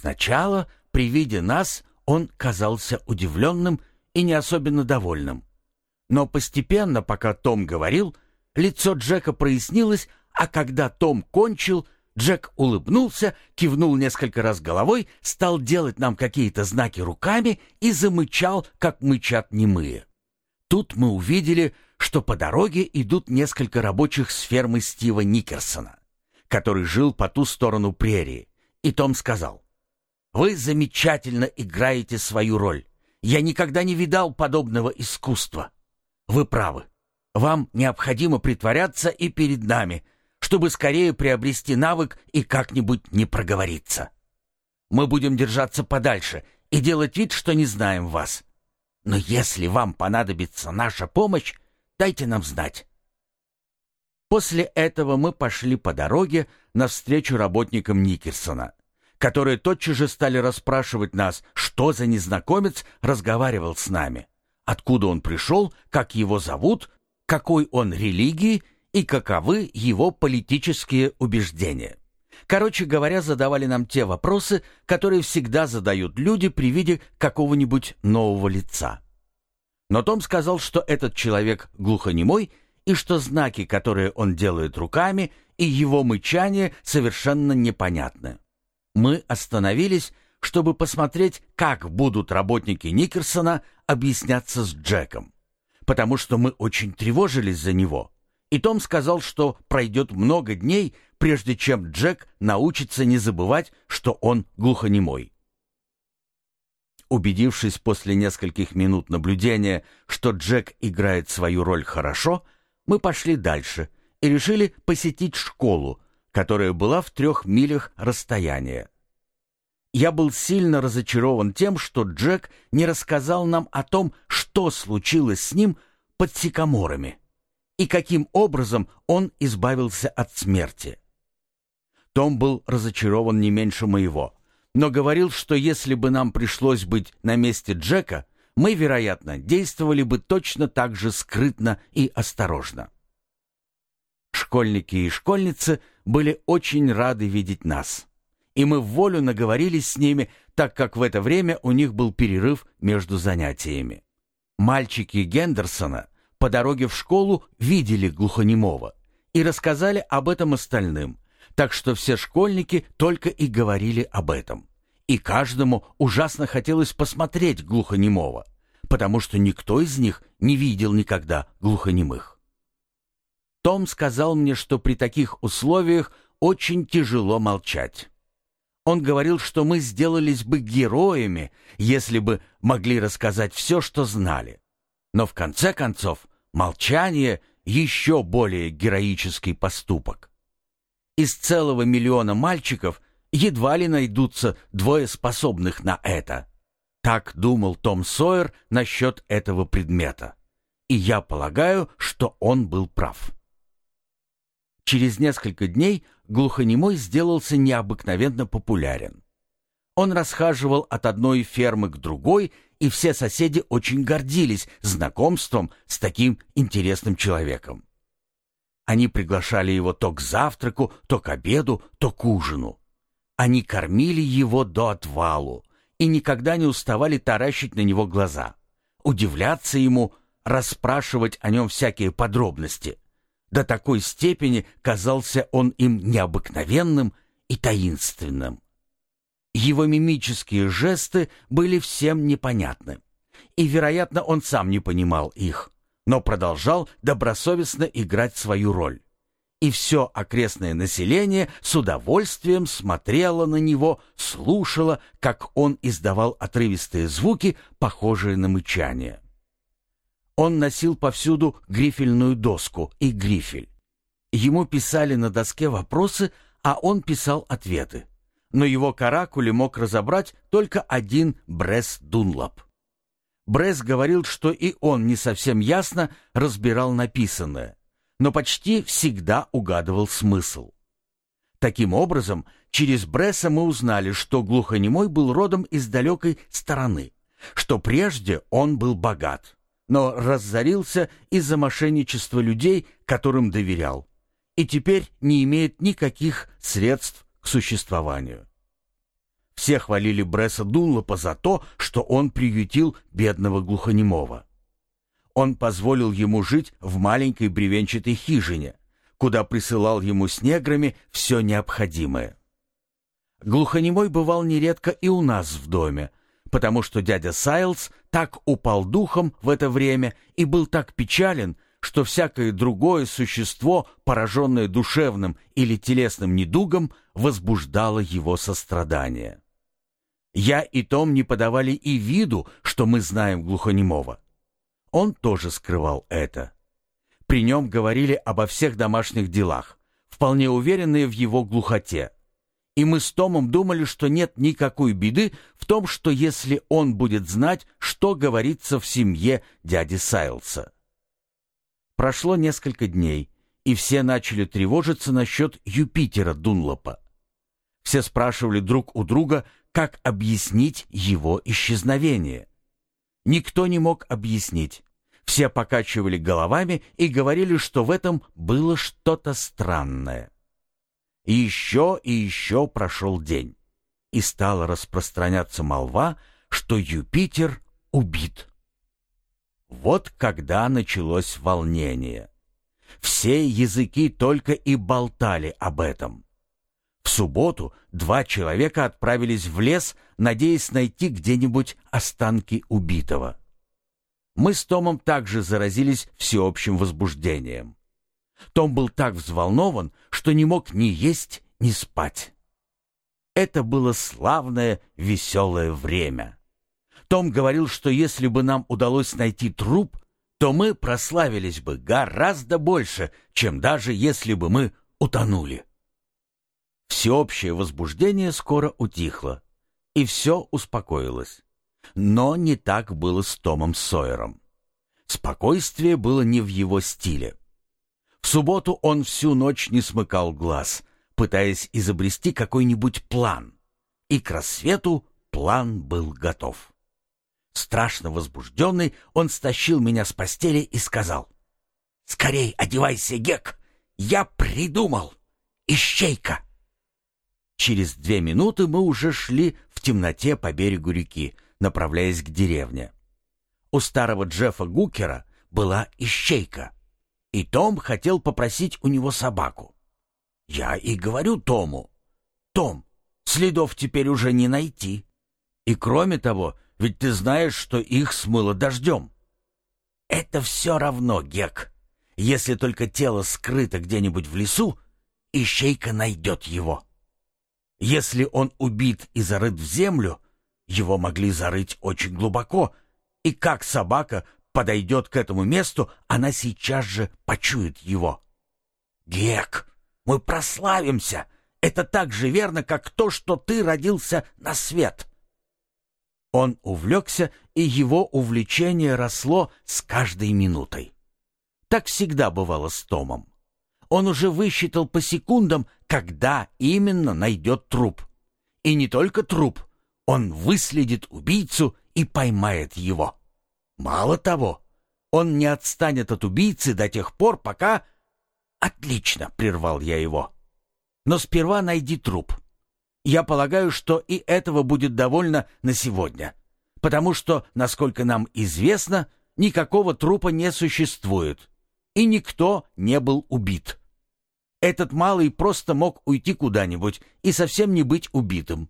Сначала, при виде нас, он казался удивленным и не особенно довольным. Но постепенно, пока Том говорил, лицо Джека прояснилось, а когда Том кончил, Джек улыбнулся, кивнул несколько раз головой, стал делать нам какие-то знаки руками и замычал, как мычат немые. Тут мы увидели, что по дороге идут несколько рабочих с фермы Стива Никерсона, который жил по ту сторону прерии. И Том сказал, «Вы замечательно играете свою роль. Я никогда не видал подобного искусства. Вы правы. Вам необходимо притворяться и перед нами, чтобы скорее приобрести навык и как-нибудь не проговориться. Мы будем держаться подальше и делать вид, что не знаем вас. Но если вам понадобится наша помощь, дайте нам знать. После этого мы пошли по дороге навстречу работникам Никерсона, которые тотчас же стали расспрашивать нас, что за незнакомец разговаривал с нами, откуда он пришел, как его зовут, какой он религии и каковы его политические убеждения. Короче говоря, задавали нам те вопросы, которые всегда задают люди при виде какого-нибудь нового лица. Но Том сказал, что этот человек глухонемой и что знаки, которые он делает руками, и его мычание совершенно непонятны. Мы остановились, чтобы посмотреть, как будут работники Никерсона объясняться с Джеком, потому что мы очень тревожились за него. И Том сказал, что пройдет много дней, прежде чем Джек научится не забывать, что он глухонемой. Убедившись после нескольких минут наблюдения, что Джек играет свою роль хорошо, мы пошли дальше и решили посетить школу, которая была в трех милях расстояния. Я был сильно разочарован тем, что Джек не рассказал нам о том, что случилось с ним под сикаморами и каким образом он избавился от смерти. Том был разочарован не меньше моего, но говорил, что если бы нам пришлось быть на месте Джека, мы, вероятно, действовали бы точно так же скрытно и осторожно. Школьники и школьницы были очень рады видеть нас, и мы в волю наговорились с ними, так как в это время у них был перерыв между занятиями. Мальчики Гендерсона по дороге в школу видели глухонемого и рассказали об этом остальным, так что все школьники только и говорили об этом. И каждому ужасно хотелось посмотреть глухонемого, потому что никто из них не видел никогда глухонемых. Том сказал мне, что при таких условиях очень тяжело молчать. Он говорил, что мы сделались бы героями, если бы могли рассказать все, что знали. Но в конце концов Молчание — еще более героический поступок. Из целого миллиона мальчиков едва ли найдутся двое способных на это. Так думал Том Сойер насчет этого предмета. И я полагаю, что он был прав. Через несколько дней глухонемой сделался необыкновенно популярен. Он расхаживал от одной фермы к другой и все соседи очень гордились знакомством с таким интересным человеком. Они приглашали его то к завтраку, то к обеду, то к ужину. Они кормили его до отвалу и никогда не уставали таращить на него глаза, удивляться ему, расспрашивать о нем всякие подробности. До такой степени казался он им необыкновенным и таинственным. Его мимические жесты были всем непонятны. И, вероятно, он сам не понимал их, но продолжал добросовестно играть свою роль. И все окрестное население с удовольствием смотрело на него, слушало, как он издавал отрывистые звуки, похожие на мычание. Он носил повсюду грифельную доску и грифель. Ему писали на доске вопросы, а он писал ответы но его каракули мог разобрать только один Бресс Дунлап. Бресс говорил, что и он не совсем ясно разбирал написанное, но почти всегда угадывал смысл. Таким образом, через Бресса мы узнали, что глухонемой был родом из далекой стороны, что прежде он был богат, но разорился из-за мошенничества людей, которым доверял, и теперь не имеет никаких средств к существованию. Все хвалили Бресса Дунлопа за то, что он приютил бедного глухонемого. Он позволил ему жить в маленькой бревенчатой хижине, куда присылал ему с неграми все необходимое. Глухонемой бывал нередко и у нас в доме, потому что дядя Сайлз так упал духом в это время и был так печален, что всякое другое существо, пораженное душевным или телесным недугом, возбуждало его сострадание. Я и Том не подавали и виду, что мы знаем глухонемого. Он тоже скрывал это. При нем говорили обо всех домашних делах, вполне уверенные в его глухоте. И мы с Томом думали, что нет никакой беды в том, что если он будет знать, что говорится в семье дяди Сайлса. Прошло несколько дней, и все начали тревожиться насчет Юпитера Дунлопа. Все спрашивали друг у друга, как объяснить его исчезновение. Никто не мог объяснить. Все покачивали головами и говорили, что в этом было что-то странное. И еще и еще прошел день, и стала распространяться молва, что Юпитер убит. Вот когда началось волнение. Все языки только и болтали об этом. В субботу два человека отправились в лес, надеясь найти где-нибудь останки убитого. Мы с Томом также заразились всеобщим возбуждением. Том был так взволнован, что не мог ни есть, ни спать. Это было славное, веселое время. Том говорил, что если бы нам удалось найти труп, то мы прославились бы гораздо больше, чем даже если бы мы утонули. Всеобщее возбуждение скоро утихло, и все успокоилось. Но не так было с Томом Сойером. Спокойствие было не в его стиле. Субботу он всю ночь не смыкал глаз, пытаясь изобрести какой-нибудь план. И к рассвету план был готов. Страшно возбужденный, он стащил меня с постели и сказал, «Скорей одевайся, Гек! Я придумал! Ищейка!» Через две минуты мы уже шли в темноте по берегу реки, направляясь к деревне. У старого Джеффа Гукера была ищейка, и Том хотел попросить у него собаку. Я и говорю Тому, «Том, следов теперь уже не найти. И кроме того, ведь ты знаешь, что их смыло дождем». «Это все равно, Гек. Если только тело скрыто где-нибудь в лесу, ищейка найдет его». Если он убит и зарыт в землю, его могли зарыть очень глубоко, и как собака подойдет к этому месту, она сейчас же почует его. Гек, мы прославимся! Это так же верно, как то, что ты родился на свет. Он увлекся, и его увлечение росло с каждой минутой. Так всегда бывало с Томом. Он уже высчитал по секундам, когда именно найдет труп. И не только труп, он выследит убийцу и поймает его. Мало того, он не отстанет от убийцы до тех пор, пока... Отлично, прервал я его. Но сперва найди труп. Я полагаю, что и этого будет довольно на сегодня. Потому что, насколько нам известно, никакого трупа не существует. И никто не был убит. Этот малый просто мог уйти куда-нибудь и совсем не быть убитым.